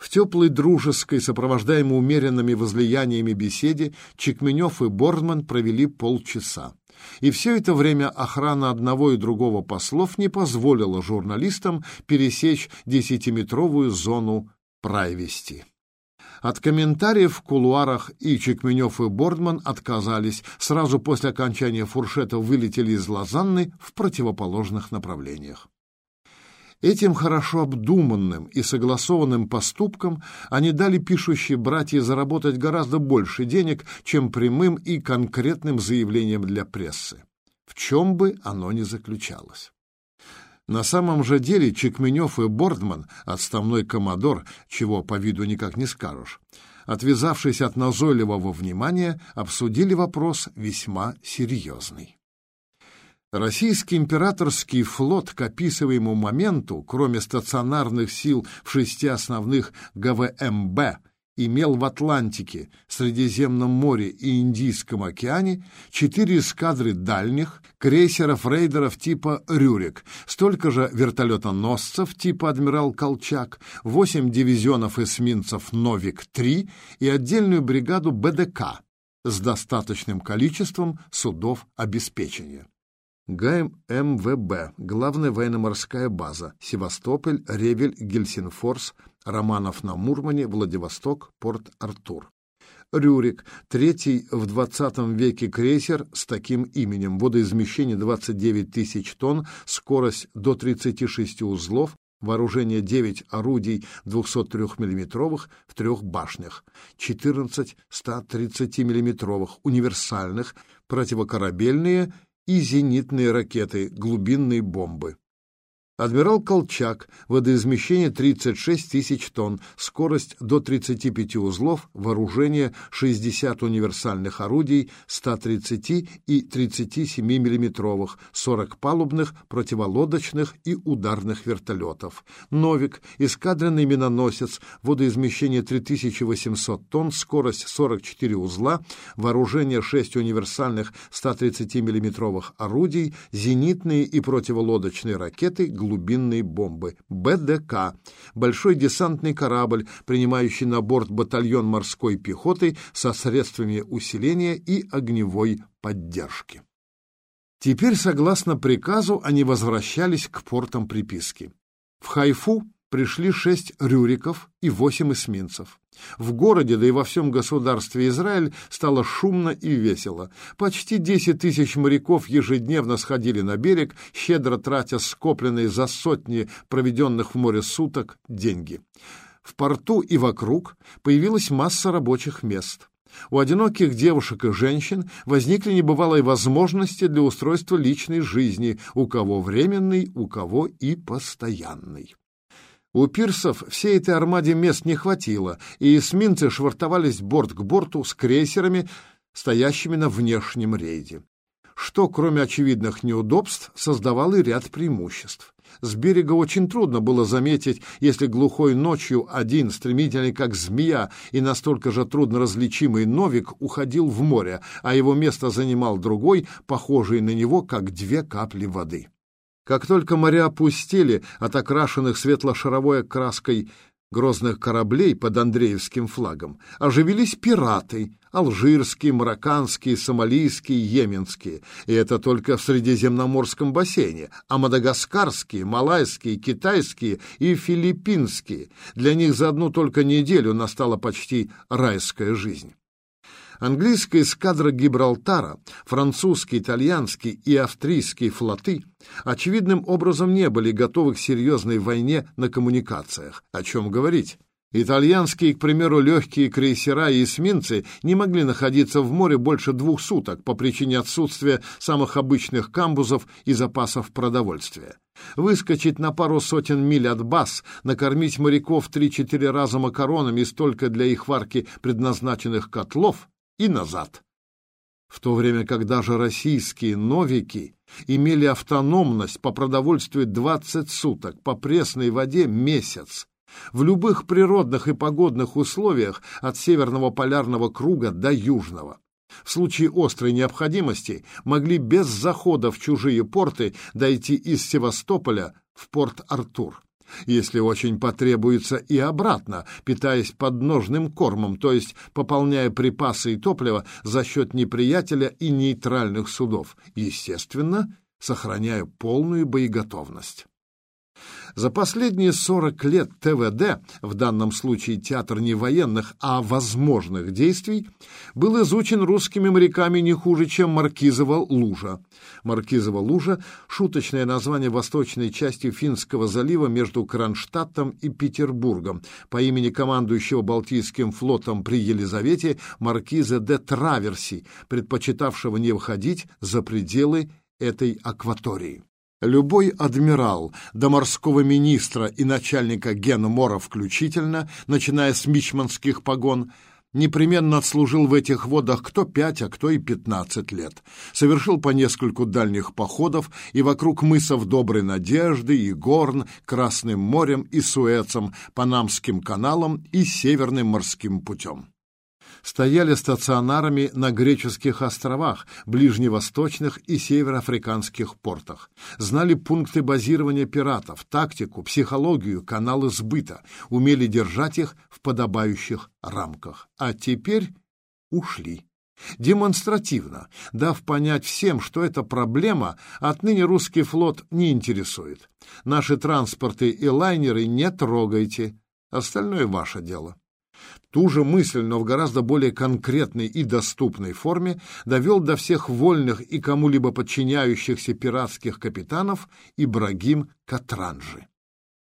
В теплой дружеской, сопровождаемой умеренными возлияниями беседе, Чекменев и Бордман провели полчаса. И все это время охрана одного и другого послов не позволила журналистам пересечь десятиметровую зону прайвести. От комментариев в кулуарах и Чекменев и Бордман отказались, сразу после окончания фуршета вылетели из Лозанны в противоположных направлениях. Этим хорошо обдуманным и согласованным поступком они дали пишущие братья заработать гораздо больше денег, чем прямым и конкретным заявлением для прессы, в чем бы оно ни заключалось. На самом же деле Чекменев и Бордман, отставной коммодор, чего по виду никак не скажешь, отвязавшись от назойливого внимания, обсудили вопрос весьма серьезный. Российский императорский флот к описываемому моменту, кроме стационарных сил в шести основных ГВМБ, имел в Атлантике, Средиземном море и Индийском океане четыре эскадры дальних крейсеров-рейдеров типа «Рюрик», столько же вертолетоносцев типа «Адмирал Колчак», восемь дивизионов эсминцев «Новик-3» и отдельную бригаду БДК с достаточным количеством судов обеспечения. ГМВБ, главная военно-морская база, Севастополь, Ревель, Гельсинфорс, Романов на Мурмане, Владивосток, Порт-Артур. Рюрик, третий в 20 веке крейсер с таким именем, водоизмещение 29 тысяч тонн, скорость до 36 узлов, вооружение 9 орудий 203 миллиметровых в трех башнях, 14 130 миллиметровых универсальных, противокорабельные и зенитные ракеты, глубинные бомбы. Адмирал Колчак, водоизмещение 36 тысяч тонн, скорость до 35 узлов, вооружение 60 универсальных орудий, 130 и 37 миллиметровых, 40 палубных, противолодочных и ударных вертолетов. Новик, эскадренный миноносец, водоизмещение 3800 тонн, скорость 44 узла, вооружение 6 универсальных 130 миллиметровых орудий, зенитные и противолодочные ракеты, глубинные бомбы. БДК – большой десантный корабль, принимающий на борт батальон морской пехоты со средствами усиления и огневой поддержки. Теперь, согласно приказу, они возвращались к портам приписки. В Хайфу пришли шесть рюриков и восемь эсминцев. В городе, да и во всем государстве Израиль стало шумно и весело. Почти десять тысяч моряков ежедневно сходили на берег, щедро тратя скопленные за сотни проведенных в море суток деньги. В порту и вокруг появилась масса рабочих мест. У одиноких девушек и женщин возникли небывалые возможности для устройства личной жизни, у кого временной, у кого и постоянной. У пирсов всей этой армаде мест не хватило, и эсминцы швартовались борт к борту с крейсерами, стоящими на внешнем рейде. Что, кроме очевидных неудобств, создавало и ряд преимуществ. С берега очень трудно было заметить, если глухой ночью один, стремительный как змея и настолько же трудно различимый Новик, уходил в море, а его место занимал другой, похожий на него, как две капли воды. Как только моря опустили от окрашенных светло-шаровой краской грозных кораблей под Андреевским флагом, оживились пираты — алжирские, марокканские, сомалийские, йеменские. И это только в Средиземноморском бассейне, а мадагаскарские, малайские, китайские и филиппинские. Для них за одну только неделю настала почти райская жизнь. Английская эскадра Гибралтара, французский, итальянский и австрийские флоты очевидным образом не были готовы к серьезной войне на коммуникациях. О чем говорить? Итальянские, к примеру, легкие крейсера и эсминцы не могли находиться в море больше двух суток по причине отсутствия самых обычных камбузов и запасов продовольствия. Выскочить на пару сотен миль от баз, накормить моряков три-четыре раза макаронами столько для их варки предназначенных котлов и назад. В то время как даже российские новики имели автономность по продовольствию 20 суток, по пресной воде месяц. В любых природных и погодных условиях от северного полярного круга до южного. В случае острой необходимости могли без захода в чужие порты дойти из Севастополя в порт Артур. Если очень потребуется, и обратно, питаясь подножным кормом, то есть пополняя припасы и топливо за счет неприятеля и нейтральных судов, естественно, сохраняя полную боеготовность. За последние 40 лет ТВД, в данном случае театр не военных, а возможных действий, был изучен русскими моряками не хуже, чем Маркизова лужа. Маркизова лужа – шуточное название восточной части Финского залива между Кронштадтом и Петербургом по имени командующего Балтийским флотом при Елизавете Маркиза де Траверси, предпочитавшего не выходить за пределы этой акватории. Любой адмирал, до морского министра и начальника генмора включительно, начиная с мичманских погон, непременно отслужил в этих водах кто пять, а кто и пятнадцать лет. Совершил по нескольку дальних походов и вокруг мысов Доброй Надежды и Горн, Красным морем и Суэцем, Панамским каналом и Северным морским путем стояли стационарами на греческих островах, ближневосточных и североафриканских портах, знали пункты базирования пиратов, тактику, психологию, каналы сбыта, умели держать их в подобающих рамках. А теперь ушли. Демонстративно, дав понять всем, что эта проблема отныне русский флот не интересует. Наши транспорты и лайнеры не трогайте, остальное ваше дело ту же мысль, но в гораздо более конкретной и доступной форме, довел до всех вольных и кому-либо подчиняющихся пиратских капитанов Ибрагим Катранжи.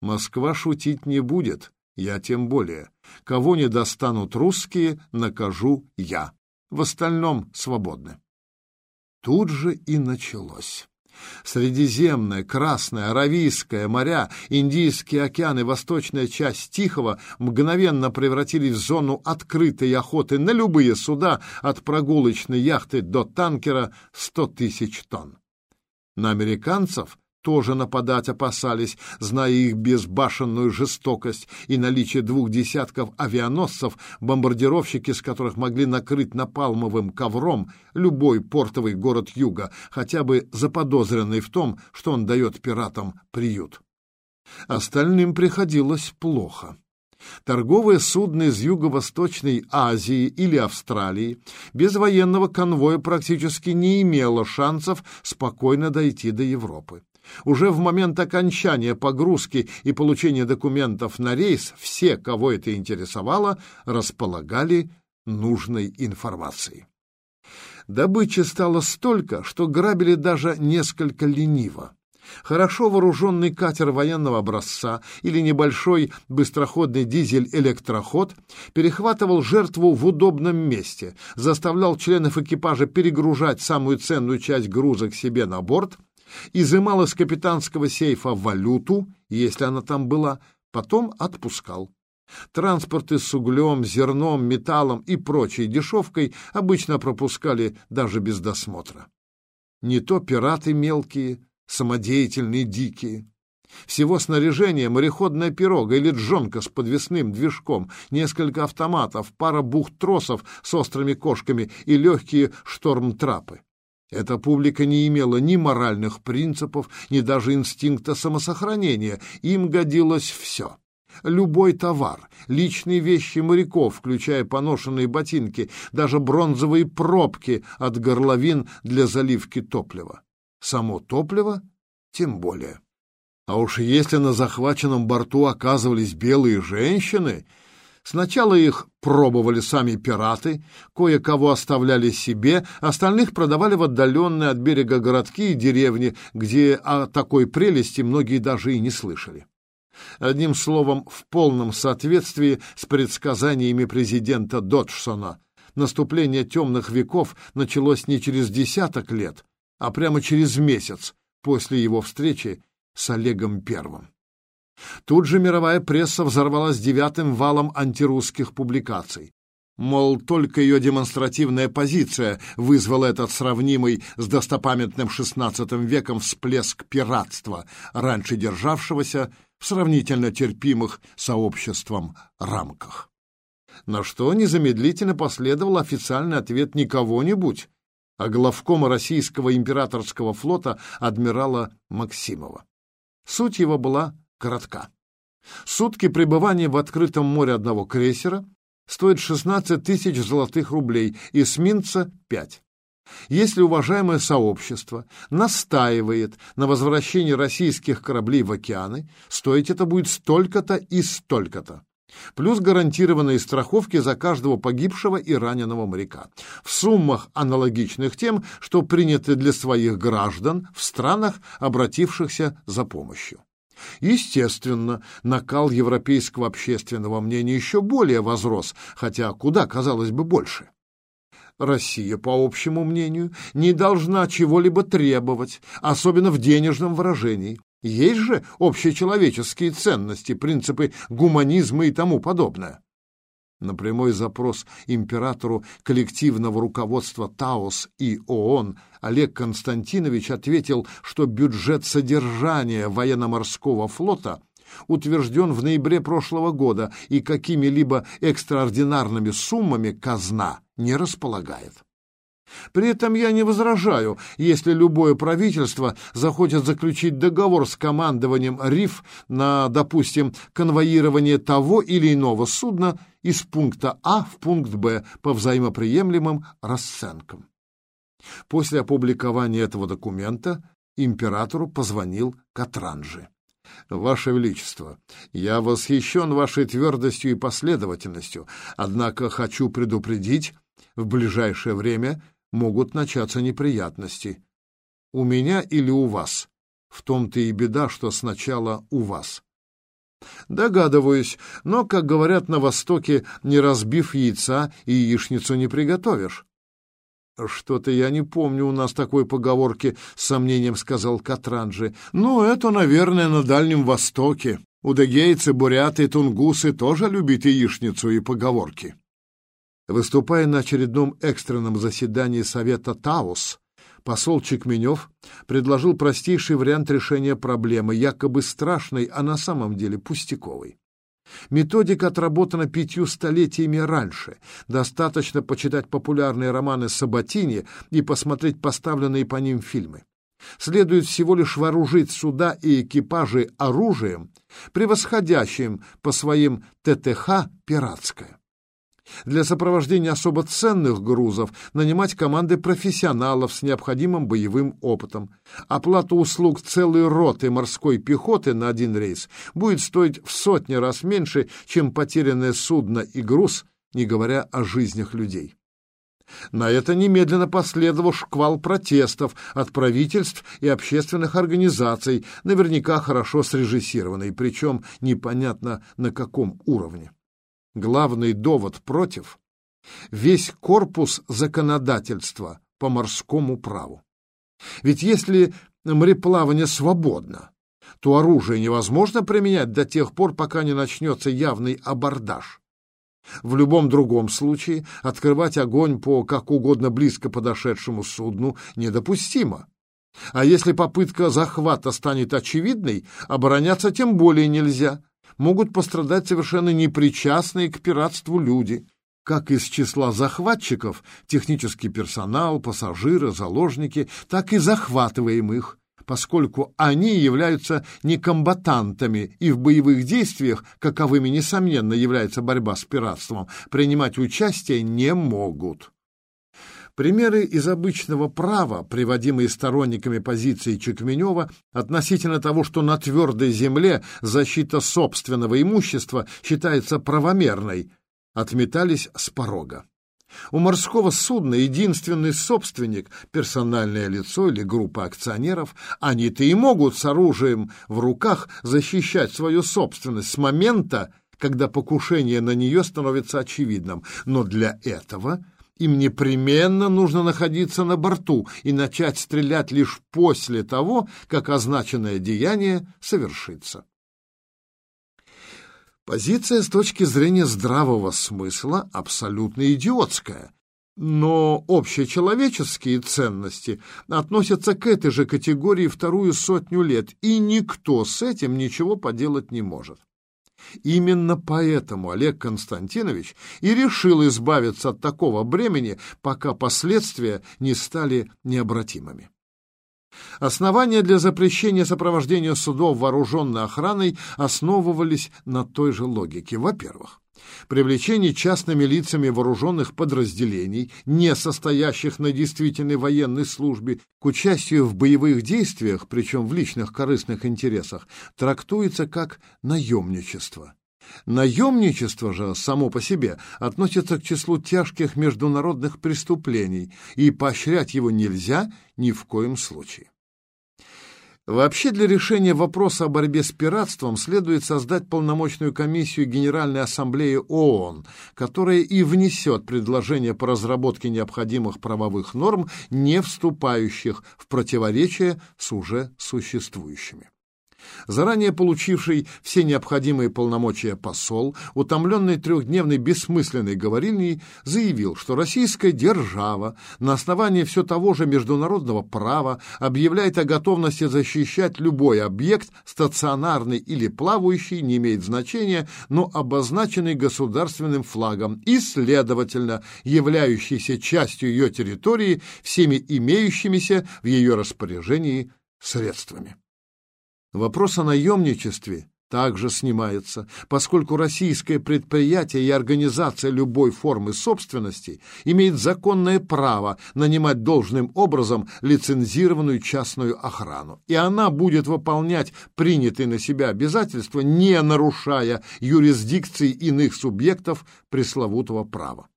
Москва шутить не будет, я тем более. Кого не достанут русские, накажу я. В остальном свободны. Тут же и началось. Средиземное, Красное, Аравийское моря, Индийский океан и восточная часть Тихого мгновенно превратились в зону открытой охоты на любые суда, от прогулочной яхты до танкера 100 тысяч тонн. На американцев тоже нападать опасались, зная их безбашенную жестокость и наличие двух десятков авианосцев, бомбардировщики с которых могли накрыть напалмовым ковром любой портовый город юга, хотя бы заподозренный в том, что он дает пиратам приют. Остальным приходилось плохо. Торговое судно из Юго-Восточной Азии или Австралии без военного конвоя практически не имело шансов спокойно дойти до Европы. Уже в момент окончания погрузки и получения документов на рейс все, кого это интересовало, располагали нужной информацией. Добычи стало столько, что грабили даже несколько лениво. Хорошо вооруженный катер военного образца или небольшой быстроходный дизель-электроход перехватывал жертву в удобном месте, заставлял членов экипажа перегружать самую ценную часть груза к себе на борт изымал из капитанского сейфа валюту, если она там была, потом отпускал. Транспорты с углем, зерном, металлом и прочей дешевкой обычно пропускали даже без досмотра. Не то пираты мелкие, самодеятельные, дикие. Всего снаряжения мореходная пирога или джонка с подвесным движком, несколько автоматов, пара бухт-тросов с острыми кошками и легкие шторм-трапы. Эта публика не имела ни моральных принципов, ни даже инстинкта самосохранения. Им годилось все. Любой товар, личные вещи моряков, включая поношенные ботинки, даже бронзовые пробки от горловин для заливки топлива. Само топливо тем более. А уж если на захваченном борту оказывались белые женщины, Сначала их пробовали сами пираты, кое-кого оставляли себе, остальных продавали в отдаленные от берега городки и деревни, где о такой прелести многие даже и не слышали. Одним словом, в полном соответствии с предсказаниями президента Доджсона, наступление темных веков началось не через десяток лет, а прямо через месяц после его встречи с Олегом Первым. Тут же мировая пресса взорвалась девятым валом антирусских публикаций. Мол, только ее демонстративная позиция вызвала этот сравнимый с достопамятным XVI веком всплеск пиратства, раньше державшегося в сравнительно терпимых сообществом рамках. На что незамедлительно последовал официальный ответ не кого-нибудь, а главкома российского императорского флота адмирала Максимова. Суть его была коротка. Сутки пребывания в открытом море одного крейсера стоит 16 тысяч золотых рублей, эсминца — 5. Если уважаемое сообщество настаивает на возвращении российских кораблей в океаны, стоить это будет столько-то и столько-то. Плюс гарантированные страховки за каждого погибшего и раненого моряка. В суммах, аналогичных тем, что приняты для своих граждан в странах, обратившихся за помощью. Естественно, накал европейского общественного мнения еще более возрос, хотя куда, казалось бы, больше. Россия, по общему мнению, не должна чего-либо требовать, особенно в денежном выражении. Есть же общечеловеческие ценности, принципы гуманизма и тому подобное. На прямой запрос императору коллективного руководства ТАОС и ООН Олег Константинович ответил, что бюджет содержания военно-морского флота утвержден в ноябре прошлого года и какими-либо экстраординарными суммами казна не располагает. При этом я не возражаю, если любое правительство захочет заключить договор с командованием РИФ на, допустим, конвоирование того или иного судна из пункта А в пункт Б по взаимоприемлемым расценкам. После опубликования этого документа императору позвонил Катранжи. «Ваше Величество, я восхищен вашей твердостью и последовательностью, однако хочу предупредить, в ближайшее время могут начаться неприятности. У меня или у вас? В том-то и беда, что сначала у вас». Догадываюсь, но, как говорят на Востоке, не разбив яйца, и яичницу не приготовишь. «Что-то я не помню у нас такой поговорки», — с сомнением сказал Катранджи. «Ну, это, наверное, на Дальнем Востоке. Удыгейцы, буряты, тунгусы тоже любят яичницу и поговорки». Выступая на очередном экстренном заседании Совета Таус, посол Чекменев предложил простейший вариант решения проблемы, якобы страшной, а на самом деле пустяковой. Методика отработана пятью столетиями раньше. Достаточно почитать популярные романы Сабатини и посмотреть поставленные по ним фильмы. Следует всего лишь вооружить суда и экипажи оружием, превосходящим по своим ТТХ пиратское. Для сопровождения особо ценных грузов нанимать команды профессионалов с необходимым боевым опытом. Оплата услуг целой роты морской пехоты на один рейс будет стоить в сотни раз меньше, чем потерянное судно и груз, не говоря о жизнях людей. На это немедленно последовал шквал протестов от правительств и общественных организаций, наверняка хорошо срежиссированный, причем непонятно на каком уровне главный довод против — весь корпус законодательства по морскому праву. Ведь если мореплавание свободно, то оружие невозможно применять до тех пор, пока не начнется явный абордаж. В любом другом случае открывать огонь по как угодно близко подошедшему судну недопустимо. А если попытка захвата станет очевидной, обороняться тем более нельзя, могут пострадать совершенно непричастные к пиратству люди, как из числа захватчиков, технический персонал, пассажиры, заложники, так и захватываемых, поскольку они являются некомбатантами и в боевых действиях, каковыми, несомненно, является борьба с пиратством, принимать участие не могут. Примеры из обычного права, приводимые сторонниками позиции Чекменева относительно того, что на твердой земле защита собственного имущества считается правомерной, отметались с порога. У морского судна единственный собственник, персональное лицо или группа акционеров, они-то и могут с оружием в руках защищать свою собственность с момента, когда покушение на нее становится очевидным. Но для этого им непременно нужно находиться на борту и начать стрелять лишь после того, как означенное деяние совершится. Позиция с точки зрения здравого смысла абсолютно идиотская, но общечеловеческие ценности относятся к этой же категории вторую сотню лет, и никто с этим ничего поделать не может. Именно поэтому Олег Константинович и решил избавиться от такого бремени, пока последствия не стали необратимыми. Основания для запрещения сопровождения судов вооруженной охраной основывались на той же логике. Во-первых, привлечение частными лицами вооруженных подразделений, не состоящих на действительной военной службе, к участию в боевых действиях, причем в личных корыстных интересах, трактуется как наемничество. Наемничество же само по себе относится к числу тяжких международных преступлений, и поощрять его нельзя ни в коем случае. Вообще для решения вопроса о борьбе с пиратством следует создать полномочную комиссию Генеральной Ассамблеи ООН, которая и внесет предложение по разработке необходимых правовых норм, не вступающих в противоречие с уже существующими. Заранее получивший все необходимые полномочия посол, утомленный трехдневной бессмысленной говорильней, заявил, что российская держава на основании все того же международного права объявляет о готовности защищать любой объект, стационарный или плавающий, не имеет значения, но обозначенный государственным флагом и, следовательно, являющийся частью ее территории всеми имеющимися в ее распоряжении средствами. Вопрос о наемничестве также снимается, поскольку российское предприятие и организация любой формы собственности имеет законное право нанимать должным образом лицензированную частную охрану, и она будет выполнять принятые на себя обязательства, не нарушая юрисдикции иных субъектов пресловутого права.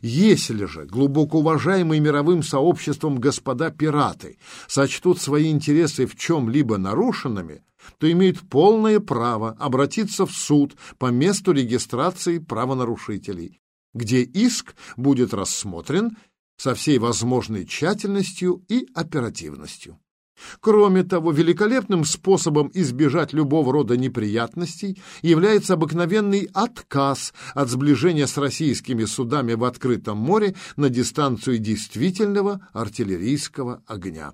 Если же глубоко уважаемые мировым сообществом господа пираты сочтут свои интересы в чем-либо нарушенными, то имеют полное право обратиться в суд по месту регистрации правонарушителей, где иск будет рассмотрен со всей возможной тщательностью и оперативностью. Кроме того, великолепным способом избежать любого рода неприятностей является обыкновенный отказ от сближения с российскими судами в открытом море на дистанцию действительного артиллерийского огня.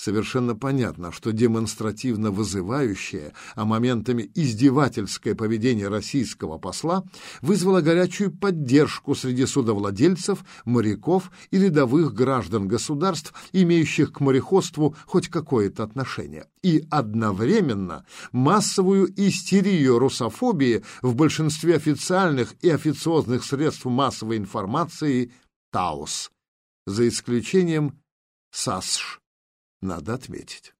Совершенно понятно, что демонстративно вызывающее, а моментами издевательское поведение российского посла вызвало горячую поддержку среди судовладельцев, моряков и рядовых граждан государств, имеющих к мореходству хоть какое-то отношение, и одновременно массовую истерию русофобии в большинстве официальных и официозных средств массовой информации ТАОС, за исключением САСШ надо отметить.